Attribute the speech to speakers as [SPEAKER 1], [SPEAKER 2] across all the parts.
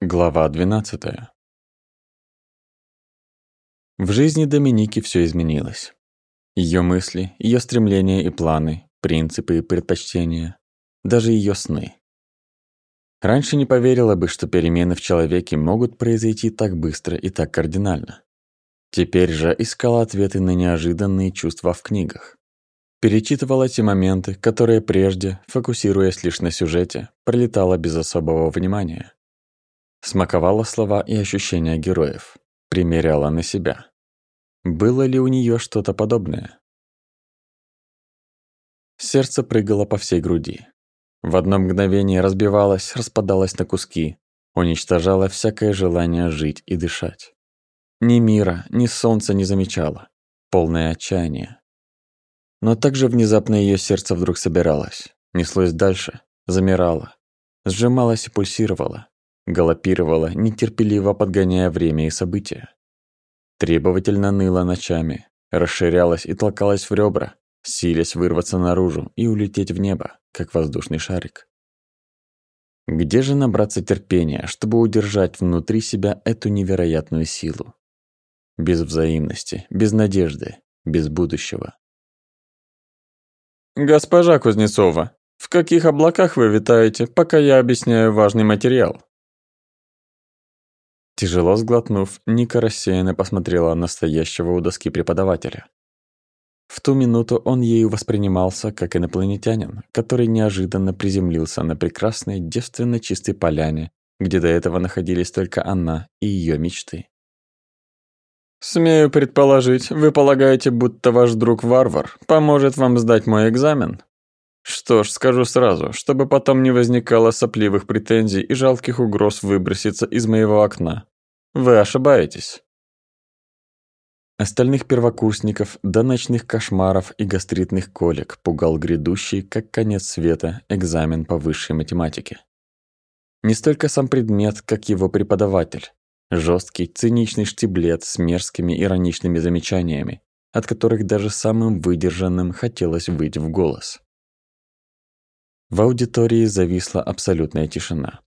[SPEAKER 1] Глава 12. В жизни Доминики все изменилось. Ее мысли, ее стремления и планы, принципы и предпочтения, даже ее сны. Раньше не поверила бы, что перемены в человеке могут произойти так быстро и так кардинально. Теперь же искала ответы на неожиданные чувства в книгах. Перечитывала те моменты, которые прежде, фокусируясь лишь на сюжете, пролетала без особого внимания. Смаковала слова и ощущения героев, примеряла на себя. Было ли у нее что-то подобное? Сердце прыгало по всей груди. В одно мгновение разбивалось, распадалось на куски, уничтожало всякое желание жить и дышать. Ни мира, ни солнца не замечала. Полное отчаяние. Но также внезапно ее сердце вдруг собиралось, неслось дальше, замирало, сжималось и пульсировало, галопировала, нетерпеливо подгоняя время и события. Требовательно ныла ночами, расширялась и толкалась в ребра, силясь вырваться наружу и улететь в небо, как воздушный шарик. Где же набраться терпения, чтобы удержать внутри себя эту невероятную силу? Без взаимности, без надежды, без будущего.
[SPEAKER 2] «Госпожа Кузнецова, в каких облаках вы витаете, пока я объясняю важный материал?»
[SPEAKER 1] Тяжело сглотнув, Ника рассеянно посмотрела на стоящего у доски преподавателя. В ту минуту он ею воспринимался как инопланетянин, который неожиданно приземлился на прекрасной девственно чистой поляне, где до этого находились только она и ее мечты.
[SPEAKER 2] «Смею предположить, вы полагаете, будто ваш друг-варвар поможет вам сдать мой экзамен?» Что ж, скажу сразу, чтобы потом не возникало сопливых претензий и жалких угроз выброситься из моего окна. Вы ошибаетесь.
[SPEAKER 1] Остальных первокурсников до ночных кошмаров и гастритных колик пугал грядущий, как конец света, экзамен по высшей математике. Не столько сам предмет, как его преподаватель. жесткий, циничный штиблет с мерзкими ироничными замечаниями, от которых даже самым выдержанным хотелось выйти в голос. В аудитории зависла абсолютная тишина.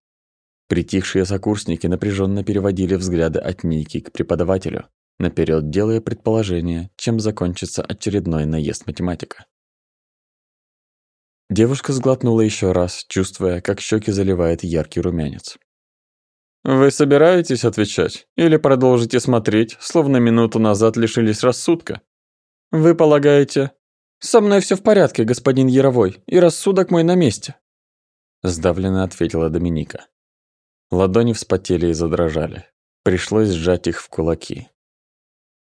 [SPEAKER 1] Притихшие сокурсники напряженно переводили взгляды от Ники к преподавателю, наперед делая предположение, чем закончится очередной наезд математика. Девушка сглотнула еще раз, чувствуя, как щеки заливает яркий румянец.
[SPEAKER 2] «Вы собираетесь отвечать? Или продолжите смотреть, словно минуту назад лишились рассудка? Вы полагаете, «Со мной все в порядке, господин Яровой, и рассудок мой на месте»,
[SPEAKER 1] сдавленно ответила Доминика. Ладони вспотели и задрожали. Пришлось сжать их в кулаки.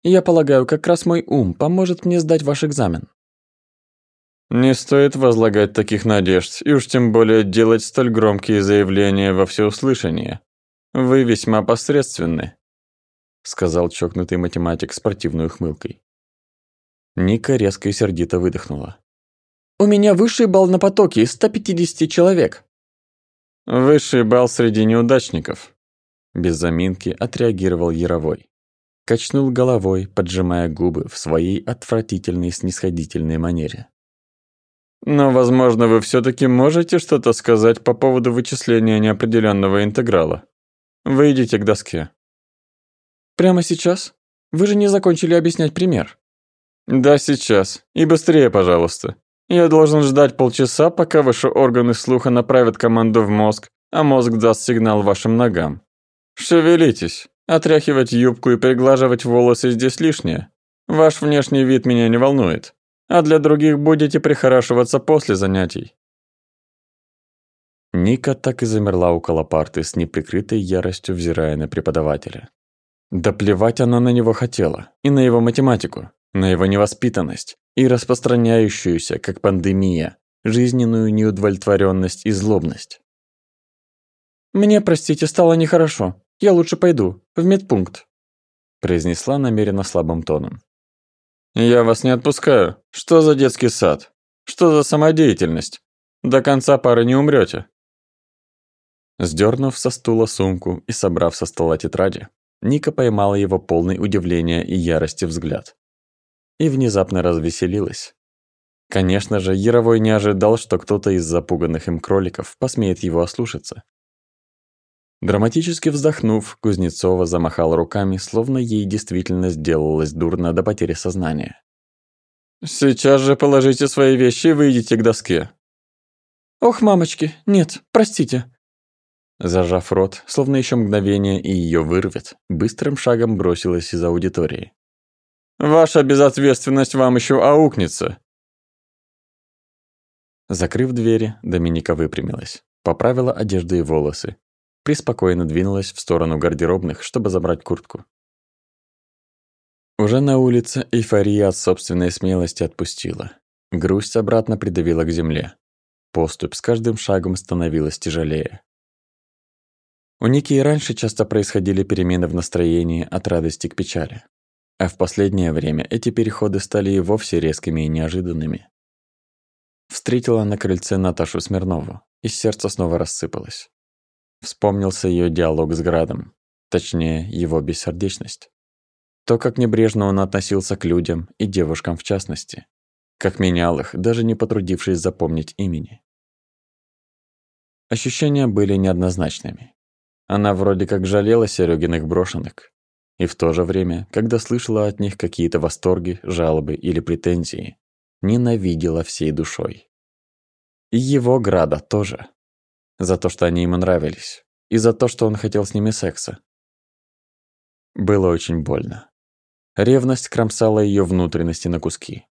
[SPEAKER 3] «Я полагаю, как раз мой ум поможет мне сдать ваш экзамен».
[SPEAKER 2] «Не стоит возлагать таких надежд, и уж тем более делать столь громкие заявления во всеуслышание. Вы весьма посредственны», сказал чокнутый математик с противной ухмылкой.
[SPEAKER 1] Ника резко и сердито выдохнула.
[SPEAKER 3] «У меня высший балл на потоке из 150 человек».
[SPEAKER 2] «Высший балл среди неудачников», –
[SPEAKER 1] без заминки отреагировал Яровой. Качнул головой, поджимая губы в своей отвратительной снисходительной манере.
[SPEAKER 2] «Но, возможно, вы все таки можете что-то сказать по поводу вычисления неопределенного интеграла. Выйдите к доске».
[SPEAKER 3] «Прямо сейчас? Вы же не закончили объяснять пример».
[SPEAKER 2] Да, сейчас. И быстрее, пожалуйста. Я должен ждать полчаса, пока ваши органы слуха направят команду в мозг, а мозг даст сигнал вашим ногам. Шевелитесь. Отряхивать юбку и приглаживать волосы здесь лишнее. Ваш внешний вид меня не волнует. А для других будете прихорашиваться после занятий.
[SPEAKER 1] Ника так и замерла около парты с неприкрытой яростью, взирая на преподавателя. Да плевать она на него хотела, и на его математику на его невоспитанность и распространяющуюся, как пандемия, жизненную неудовлетворенность и злобность.
[SPEAKER 3] «Мне, простите, стало нехорошо. Я лучше пойду, в медпункт»,
[SPEAKER 1] произнесла намеренно слабым тоном.
[SPEAKER 2] «Я вас не отпускаю. Что за детский сад? Что за самодеятельность? До конца пары не умрете.
[SPEAKER 1] Сдернув со стула сумку и собрав со стола тетради, Ника поймала его полный удивления и ярости взгляд и внезапно развеселилась. Конечно же, Яровой не ожидал, что кто-то из запуганных им кроликов посмеет его ослушаться. Драматически вздохнув, Кузнецова замахала руками, словно ей действительно сделалось дурно до потери сознания.
[SPEAKER 2] «Сейчас же положите свои вещи и выйдите к доске».
[SPEAKER 3] «Ох, мамочки, нет, простите».
[SPEAKER 1] Зажав рот, словно еще мгновение и ее вырвет, быстрым шагом бросилась из аудитории.
[SPEAKER 2] «Ваша безответственность вам еще аукнется».
[SPEAKER 1] Закрыв двери, Доминика выпрямилась, поправила одежду и волосы, приспокойно двинулась в сторону гардеробных, чтобы забрать куртку. Уже на улице эйфория от собственной смелости отпустила. Грусть обратно придавила к земле. Поступь с каждым шагом становилась тяжелее. У Ники и раньше часто происходили перемены в настроении от радости к печали. А в последнее время эти переходы стали и вовсе резкими и неожиданными. Встретила на крыльце Наташу Смирнову, и сердце снова рассыпалось. Вспомнился ее диалог с Градом, точнее, его бессердечность. То, как небрежно он относился к людям и девушкам в частности. Как менял их, даже не потрудившись запомнить имени. Ощущения были неоднозначными. Она вроде как жалела Серёгиных брошенок. И в то же время, когда слышала от них какие-то восторги, жалобы или претензии, ненавидела всей душой. И его Града тоже. За то, что они ему нравились. И за то, что он хотел с ними секса. Было очень больно. Ревность кромсала ее внутренности на куски.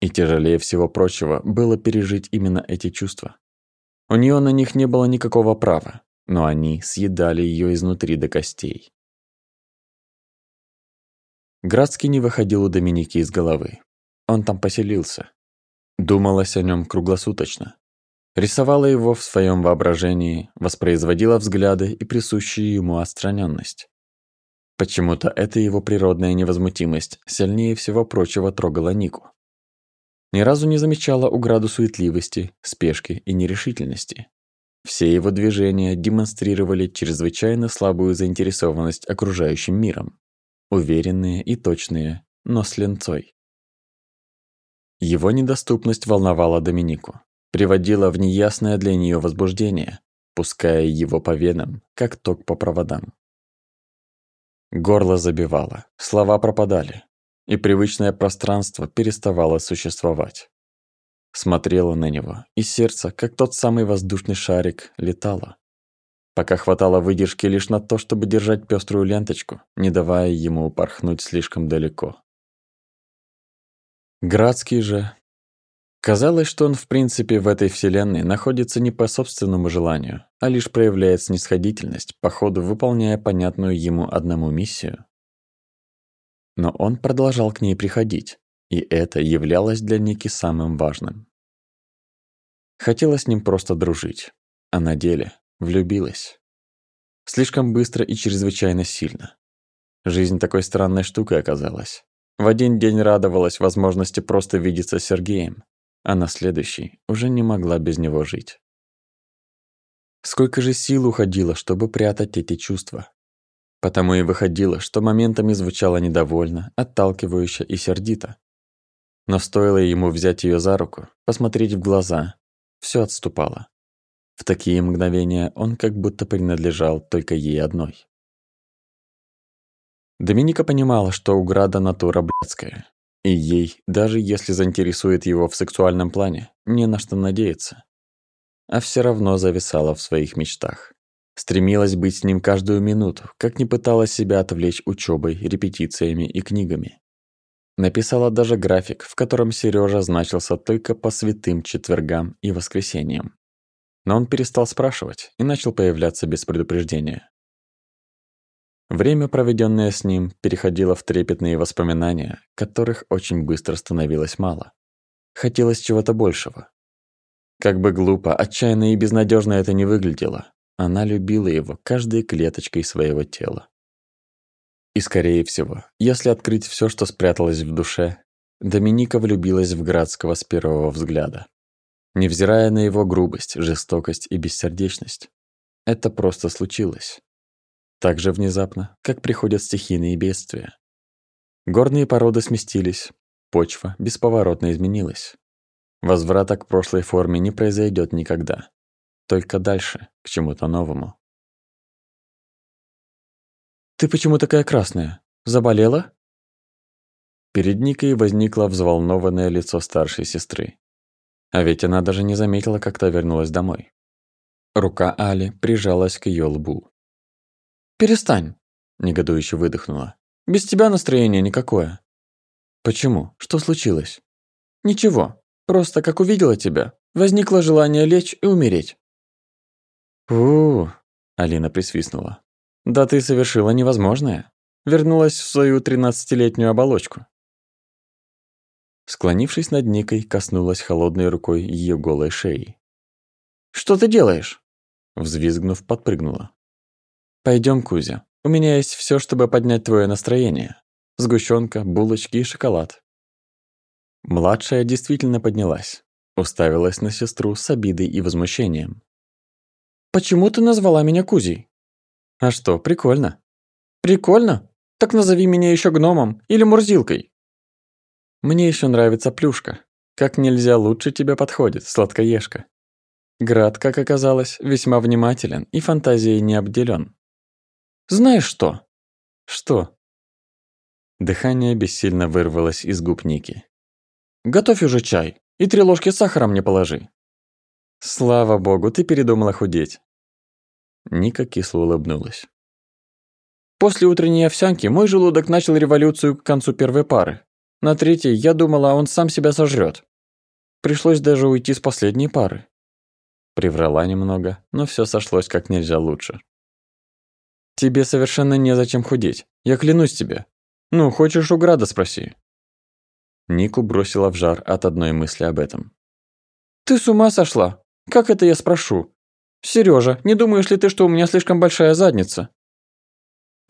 [SPEAKER 1] И тяжелее всего прочего было пережить именно эти чувства. У нее на них не было никакого права, но они съедали ее изнутри до костей. Градский не выходил у Доминики из головы. Он там поселился. Думалось о нем круглосуточно рисовала его в своем воображении, воспроизводила взгляды и присущую ему отстраненность. Почему-то эта его природная невозмутимость сильнее всего прочего трогала Нику. Ни разу не замечала уграду суетливости, спешки и нерешительности. Все его движения демонстрировали чрезвычайно слабую заинтересованность окружающим миром. Уверенные и точные, но с ленцой. Его недоступность волновала Доминику приводила в неясное для нее возбуждение, пуская его по венам, как ток по проводам. Горло забивало, слова пропадали, и привычное пространство переставало существовать. Смотрела на него, и сердце, как тот самый воздушный шарик, летало. Пока хватало выдержки лишь на то, чтобы держать пеструю ленточку, не давая ему упорхнуть слишком далеко. Градский же, Казалось, что он в принципе в этой вселенной находится не по собственному желанию, а лишь проявляет снисходительность, по ходу выполняя понятную ему одному миссию. Но он продолжал к ней приходить, и это являлось для Ники самым важным. Хотела с ним просто дружить, а на деле влюбилась. Слишком быстро и чрезвычайно сильно. Жизнь такой странной штукой оказалась. В один день радовалась возможности просто видеться с Сергеем, а на следующий уже не могла без него жить. Сколько же сил уходило, чтобы прятать эти чувства. Потому и выходило, что моментами звучало недовольно, отталкивающе и сердито. Но стоило ему взять ее за руку, посмотреть в глаза, все отступало. В такие мгновения он как будто принадлежал только ей одной. Доминика понимала, что у Града натура блядская, и ей, даже если заинтересует его в сексуальном плане, не на что надеяться. А все равно зависала в своих мечтах. Стремилась быть с ним каждую минуту, как не пыталась себя отвлечь учебой, репетициями и книгами. Написала даже график, в котором Сережа значился только по святым четвергам и воскресеньям. Но он перестал спрашивать и начал появляться без предупреждения. Время, проведенное с ним, переходило в трепетные воспоминания, которых очень быстро становилось мало. Хотелось чего-то большего. Как бы глупо, отчаянно и безнадежно это не выглядело, она любила его каждой клеточкой своего тела. И скорее всего, если открыть все, что спряталось в душе, Доминика влюбилась в Градского с первого взгляда. Невзирая на его грубость, жестокость и бессердечность. Это просто случилось. Так же внезапно, как приходят стихийные бедствия. Горные породы сместились, почва бесповоротно изменилась. Возврата к прошлой форме не произойдет никогда. Только дальше, к чему-то новому.
[SPEAKER 3] «Ты почему такая красная? Заболела?»
[SPEAKER 1] Перед Никой возникло взволнованное лицо старшей сестры. А ведь она даже не заметила, как та вернулась домой. Рука Али прижалась к ее лбу.
[SPEAKER 3] «Перестань!» – негодующе выдохнула. «Без тебя настроение никакое».
[SPEAKER 1] «Почему? Что случилось?»
[SPEAKER 3] «Ничего. Просто, как увидела тебя, возникло желание лечь и умереть».
[SPEAKER 1] «У-у-у!» – Алина присвистнула. «Да ты совершила невозможное. Вернулась в свою тринадцатилетнюю оболочку». Склонившись над Никой, коснулась холодной рукой ее голой шеи.
[SPEAKER 3] «Что ты делаешь?»
[SPEAKER 1] Взвизгнув, подпрыгнула. Пойдем, Кузя. У меня есть все, чтобы поднять твое настроение. Сгущенка, булочки и шоколад». Младшая действительно поднялась. Уставилась на сестру с обидой и возмущением.
[SPEAKER 3] «Почему ты назвала меня Кузей?»
[SPEAKER 1] «А что, прикольно?»
[SPEAKER 3] «Прикольно? Так назови меня еще гномом или Мурзилкой».
[SPEAKER 1] Мне еще нравится плюшка. Как нельзя лучше тебе подходит, сладкоежка. Град, как оказалось, весьма внимателен и фантазией не обделен.
[SPEAKER 3] Знаешь что?
[SPEAKER 1] Что? Дыхание бессильно вырвалось из губ Ники.
[SPEAKER 3] Готовь уже чай и три ложки сахара мне положи.
[SPEAKER 1] Слава богу, ты передумала худеть. Ника кисло улыбнулась.
[SPEAKER 3] После утренней овсянки мой желудок начал революцию к концу первой пары. На третьей я думала, он сам себя сожрет. Пришлось даже уйти с последней пары.
[SPEAKER 1] Приврала немного, но все сошлось как нельзя лучше. Тебе совершенно незачем худеть, я клянусь тебе. Ну, хочешь у Града спроси. Нику бросила в жар от одной мысли об этом.
[SPEAKER 3] Ты с ума сошла? Как это я спрошу? Сережа, не думаешь ли ты, что у меня слишком большая задница?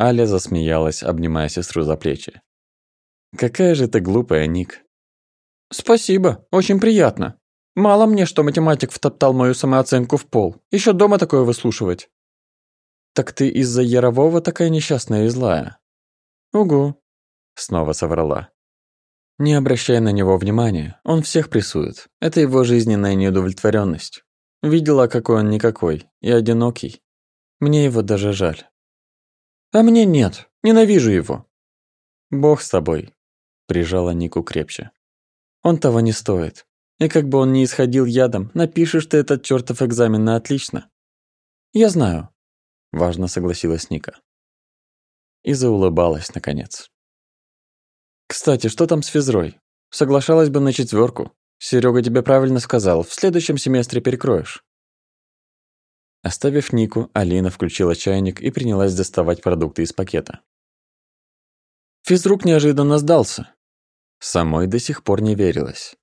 [SPEAKER 1] Аля засмеялась, обнимая сестру за плечи. Какая же ты глупая, Ник.
[SPEAKER 3] Спасибо, очень приятно. Мало мне, что математик втоптал мою самооценку в пол. Еще дома такое выслушивать.
[SPEAKER 1] Так ты из-за Ярового такая несчастная и злая.
[SPEAKER 3] Угу.
[SPEAKER 1] Снова соврала. Не обращай на него внимания, он всех прессует. Это его жизненная неудовлетворенность. Видела, какой он никакой и одинокий. Мне его даже жаль.
[SPEAKER 3] А мне нет, ненавижу его.
[SPEAKER 1] Бог с тобой, прижала Нику крепче. Он того не стоит. И как бы он ни исходил ядом, напишешь ты этот чертов экзамен на отлично.
[SPEAKER 3] Я знаю.
[SPEAKER 1] Важно согласилась Ника. И заулыбалась, наконец. Кстати, что там с физрой? Соглашалась бы на четверку. Серега тебе правильно сказал, в следующем семестре перекроешь. Оставив Нику, Алина включила чайник и принялась доставать продукты из пакета.
[SPEAKER 3] Физрук неожиданно сдался.
[SPEAKER 1] Самой до сих пор не верилось.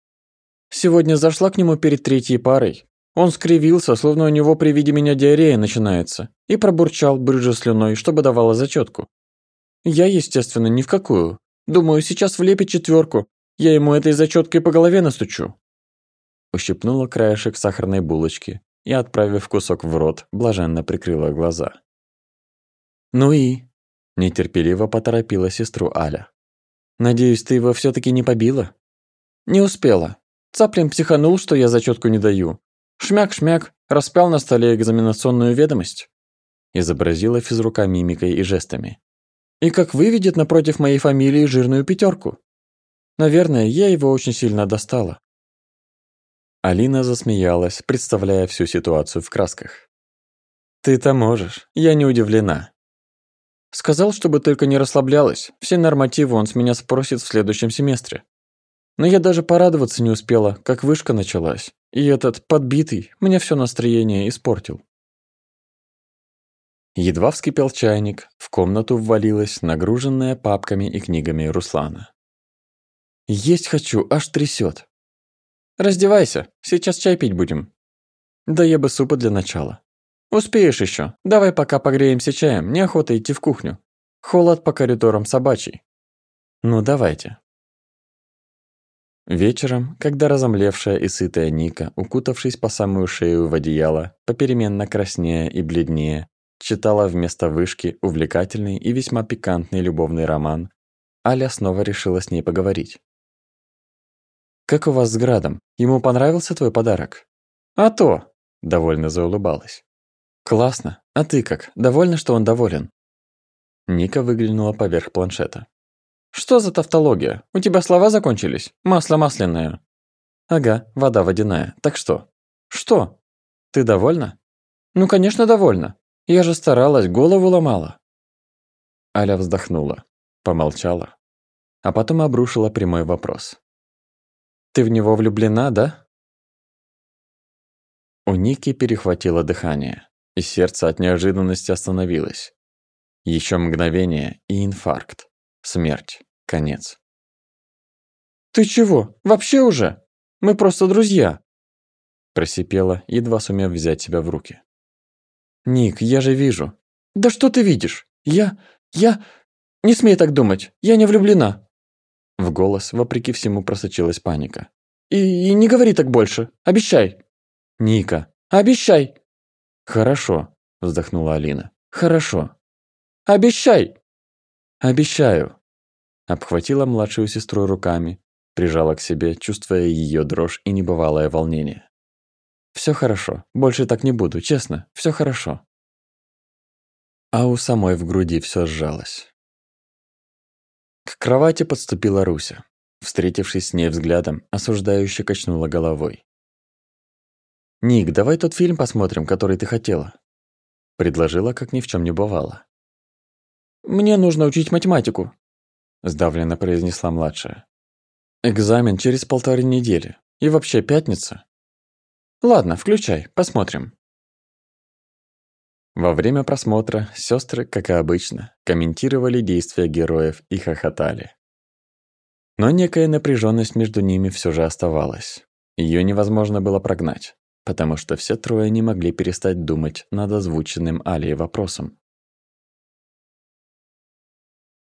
[SPEAKER 3] Сегодня зашла к нему перед третьей парой. Он скривился, словно у него при виде меня диарея начинается, и пробурчал, брыжа слюной, чтобы давала зачетку. Я, естественно, ни в какую. Думаю, сейчас влепит четверку. Я ему этой зачеткой по голове настучу.
[SPEAKER 1] Ущипнула краешек сахарной булочки и, отправив кусок в рот, блаженно прикрыла глаза.
[SPEAKER 3] «Ну и?»
[SPEAKER 1] – нетерпеливо поторопила сестру Аля.
[SPEAKER 3] «Надеюсь, ты его все таки не побила?» «Не успела. Цаплин психанул, что я зачетку не даю. Шмяк-шмяк, распял на столе экзаменационную ведомость».
[SPEAKER 1] Изобразила физрука мимикой и жестами.
[SPEAKER 3] «И как выведет напротив моей фамилии жирную пятерку. Наверное, я его очень сильно достала».
[SPEAKER 1] Алина засмеялась, представляя всю ситуацию в красках. «Ты-то можешь, я не удивлена.
[SPEAKER 3] Сказал, чтобы только не расслаблялась. Все нормативы он с меня спросит в следующем семестре. Но я даже порадоваться не успела, как вышка началась. И этот подбитый мне все настроение испортил.
[SPEAKER 1] Едва вскипел чайник, в комнату ввалилась нагруженная папками и книгами Руслана.
[SPEAKER 3] «Есть хочу, аж трясет.
[SPEAKER 1] «Раздевайся, сейчас чай пить будем».
[SPEAKER 3] «Да я бы супа для начала». «Успеешь еще. Давай пока погреемся чаем, неохота идти в кухню. Холод по коридорам собачий».
[SPEAKER 1] «Ну, давайте». Вечером, когда разомлевшая и сытая Ника, укутавшись по самую шею в одеяло, попеременно краснея и бледнее, читала вместо вышки увлекательный и весьма пикантный любовный роман, Аля снова решила с ней поговорить. «Как у вас с Градом? Ему понравился твой подарок?»
[SPEAKER 3] «А то!»
[SPEAKER 1] – довольно заулыбалась.
[SPEAKER 3] «Классно. А ты как? Довольна, что он доволен?»
[SPEAKER 1] Ника выглянула поверх планшета.
[SPEAKER 3] «Что за тавтология? У тебя слова закончились? Масло масляное».
[SPEAKER 1] «Ага, вода водяная. Так что?»
[SPEAKER 3] «Что?»
[SPEAKER 1] «Ты довольна?»
[SPEAKER 3] «Ну, конечно, довольна. Я же старалась, голову ломала».
[SPEAKER 1] Аля вздохнула, помолчала, а потом обрушила прямой вопрос. «Ты в него влюблена, да?» У Ники перехватило дыхание, и сердце от неожиданности остановилось. Еще мгновение и инфаркт. Смерть. Конец.
[SPEAKER 3] «Ты чего? Вообще уже? Мы просто друзья!»
[SPEAKER 1] Просипела, едва сумев взять себя в руки.
[SPEAKER 3] «Ник, я же вижу». «Да что ты видишь? Я... я... Не смей так думать, я не влюблена».
[SPEAKER 1] В голос, вопреки всему, просочилась паника.
[SPEAKER 3] «И, и не говори так больше, обещай».
[SPEAKER 1] «Ника».
[SPEAKER 3] «Обещай».
[SPEAKER 1] «Хорошо», вздохнула Алина. «Хорошо».
[SPEAKER 3] «Обещай!»
[SPEAKER 1] «Обещаю!» Обхватила младшую сестру руками, прижала к себе, чувствуя ее дрожь и небывалое волнение. «Все хорошо, больше так не буду, честно, все хорошо». А у самой в груди все сжалось. К кровати подступила Руся. Встретившись с ней взглядом, осуждающе качнула головой. «Ник, давай тот фильм посмотрим, который ты хотела», — предложила, как ни в чем не бывало.
[SPEAKER 3] «Мне нужно учить математику», –
[SPEAKER 1] сдавленно произнесла младшая. «Экзамен через полторы недели. И вообще пятница». «Ладно, включай, посмотрим». Во время просмотра сестры, как и обычно, комментировали действия героев и хохотали. Но некая напряженность между ними все же оставалась. Ее невозможно было прогнать, потому что все трое не могли перестать думать над озвученным Алией вопросом.